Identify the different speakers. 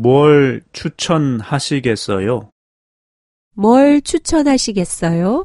Speaker 1: 뭘 추천하시겠어요?
Speaker 2: 뭘 추천하시겠어요?